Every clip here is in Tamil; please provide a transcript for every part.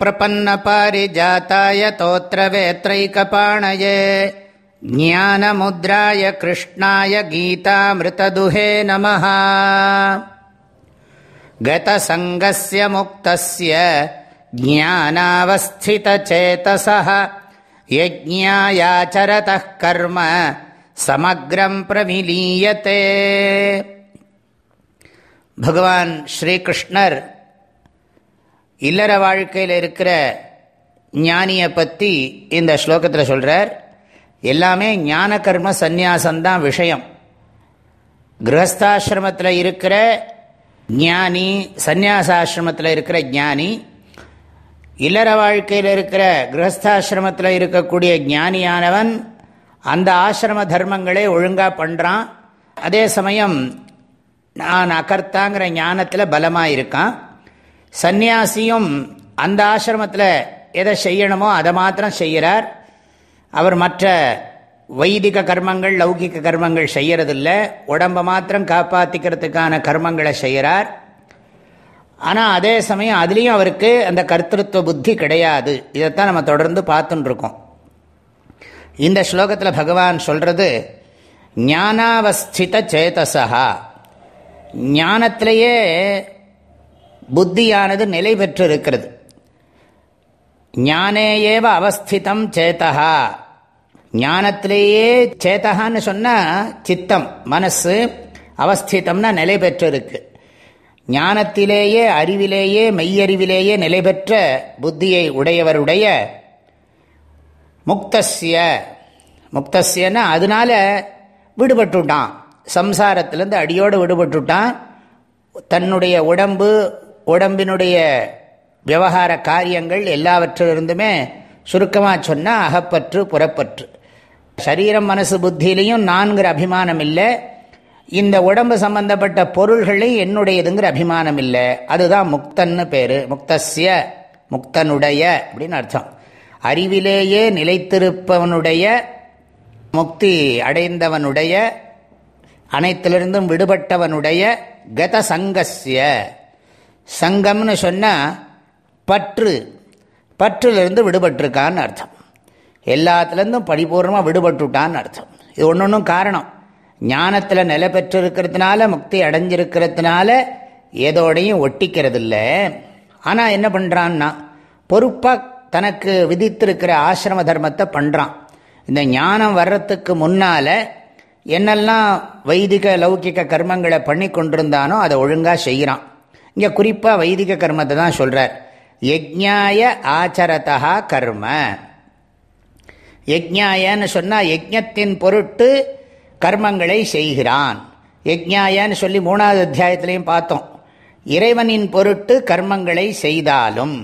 प्रपन्नपारिजाताय तोत्रवेत्रैकपाणये ज्ञानमुद्राय कृष्णाय गीतामृतदुहे नमः गतसङ्गस्य मुक्तस्य ज्ञानावस्थितचेतसः यज्ञायाचरतः कर्म समग्रम् प्रमिलीयते भगवान् श्रीकृष्णर् இல்லற வாழ்க்கையில் இருக்கிற ஞானியை பற்றி இந்த ஸ்லோகத்தில் சொல்கிறார் எல்லாமே ஞான கர்ம சந்நியாசந்தான் விஷயம். கிரகஸ்தாசிரமத்தில் இருக்கிற ஞானி சந்நியாசாசிரமத்தில் இருக்கிற ஞானி இல்லற வாழ்க்கையில் இருக்கிற கிரகஸ்தாசிரமத்தில் இருக்கக்கூடிய ஞானியானவன் அந்த ஆசிரம தர்மங்களே ஒழுங்காக பண்ணுறான் அதே சமயம் நான் அகர்த்தாங்கிற ஞானத்தில் பலமாக இருக்கான் சந்நியாசியும் அந்த ஆசிரமத்தில் எதை செய்யணுமோ அதை மாத்திரம் செய்கிறார். அவர் மற்ற வைதிக கர்மங்கள் லௌகிக கர்மங்கள் செய்யறதில்ல. உடம்பை மாத்திரம் காப்பாற்றிக்கிறதுக்கான கர்மங்களை செய்கிறார். ஆனால் அதே சமயம் அதுலேயும் அவருக்கு அந்த கர்த்தத்துவ புத்தி கிடையாது. இதைத்தான் நம்ம தொடர்ந்து பார்த்துட்டுருக்கோம் இந்த ஸ்லோகத்தில் பகவான் சொல்கிறது ஞானாவஸ்தித சேதசா ஞானத்திலேயே புத்தியானது நிலை பெற்றிருக்கிறது. ஞானேயேவ அவஸ்திதம் சேத்தகா ஞானத்திலேயே சேத்தகான்னு சொன்னால் சித்தம் மனசு அவஸ்திதம்னா நிலை பெற்றிருக்கு. ஞானத்திலேயே அறிவிலேயே மெய்யறிவிலேயே நிலை பெற்ற புத்தியை உடையவருடைய முக்தசிய முக்தசியன்னா அதனால விடுபட்டுட்டான். சம்சாரத்திலேருந்து அடியோடு விடுபட்டுட்டான். தன்னுடைய உடம்பு உடம்பினுடைய விவகார காரியங்கள் எல்லாவற்றிலிருந்துமே சுருக்கமாக சொன்னால் அகப்பற்று புறப்பற்று. சரீரம் மனசு புத்தியிலையும் நான்கிற அபிமானம் இல்லை. இந்த உடம்பு சம்பந்தப்பட்ட பொருள்களையும் என்னுடையதுங்கிற அபிமானம் இல்லை. அதுதான் முக்தன்னு பேர். முக்தசிய முக்தனுடைய அப்படின்னு அர்த்தம். அறிவிலேயே நிலைத்திருப்பவனுடைய முக்தி அடைந்தவனுடைய அனைத்திலிருந்தும் விடுபட்டவனுடைய கத சங்கசிய சங்கம்னு சொன்னால் பற்று. பற்றிலிருந்து விடுபட்டிருக்கான்னு அர்த்தம். எல்லாத்துலேருந்தும் பரிபூர்ணமாக விடுபட்டுட்டான்னு அர்த்தம். இது ஒன்று ஒன்றும் காரணம். ஞானத்தில் நிலை பெற்றிருக்கிறதுனால முக்தி அடைஞ்சிருக்கிறதுனால ஏதோடையும் ஒட்டிக்கிறது இல்லை ஆனால் என்ன பண்ணுறான்னா பொறுப்பாக தனக்கு விதித்திருக்கிற ஆசிரம தர்மத்தை பண்ணுறான் இந்த ஞானம் வர்றதுக்கு முன்னால் என்னெல்லாம் வைதிக லௌகிக கர்மங்களை பண்ணி கொண்டிருந்தானோ அதை ஒழுங்காக செய்கிறான் இங்கே குறிப்பாக வைதிக கர்மத்தை தான் சொல்கிறார் யஜ்ஞாய ஆச்சரதா கர்ம. யஜ்ஞாயன்னு சொன்னால் யஜ்ஞத்தின் பொருட்டு கர்மங்களை செய்கிறான். யஜ்ஞாயன்னு சொல்லி மூணாவது அத்தியாயத்திலையும் பார்த்தோம். இறைவனின் பொருட்டு கர்மங்களை செய்தாலும்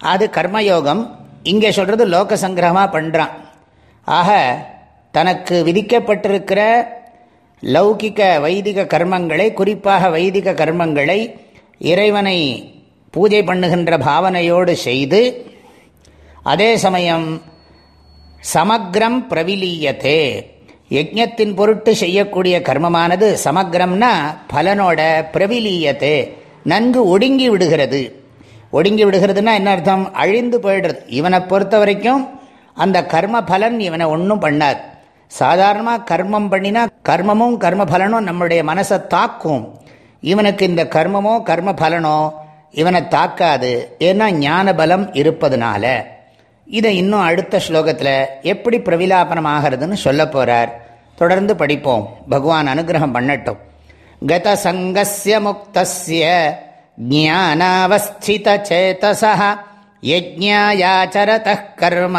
அது கர்மயோகம். இங்கே சொல்கிறது லோக சங்கிரகமாக பண்ணுறான் ஆக தனக்கு விதிக்கப்பட்டிருக்கிற லௌகிக வைதிக கர்மங்களை குறிப்பாக வைதிக கர்மங்களை இறைவனை பூஜை பண்ணுகின்ற பாவனையோடு செய்து அதே சமயம் சமக்ரம் பிரவிலீயத்தே. யஜ்யத்தின் பொருட்டு செய்யக்கூடிய கர்மமானது சமக்ரம்னா பலனோட பிரவிலீயத்தே. நன்கு ஒடுங்கி விடுகிறது. ஒடுங்கி விடுகிறதுனா என்ன அர்த்தம்? அழிந்து போயிடுறது. இவனை பொறுத்த வரைக்கும் அந்த கர்ம பலன் இவனை ஒன்றும் பண்ணாது. சாதாரணமாக கர்மம் பண்ணினா கர்மமும் கர்ம பலனும் நம்முடைய மனசை தாக்கும். இவனுக்கு இந்த கர்மமோ கர்ம பலனோ இவனை தாக்காது. ஏன்னா ஞான பலம் இருப்பதுனால. இதை இன்னும் அடுத்த ஸ்லோகத்தில் எப்படி பிரவிலாபனம் ஆகிறதுன்னு சொல்ல போகிறார் தொடர்ந்து படிப்போம். பகவான் அனுகிரகம் பண்ணட்டும். கத சங்கசிய முக்தசிய ஜானாவஸ்தித சேதசா யஜ்ஞாயாச்சரத கர்ம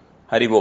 ஹரிவோம்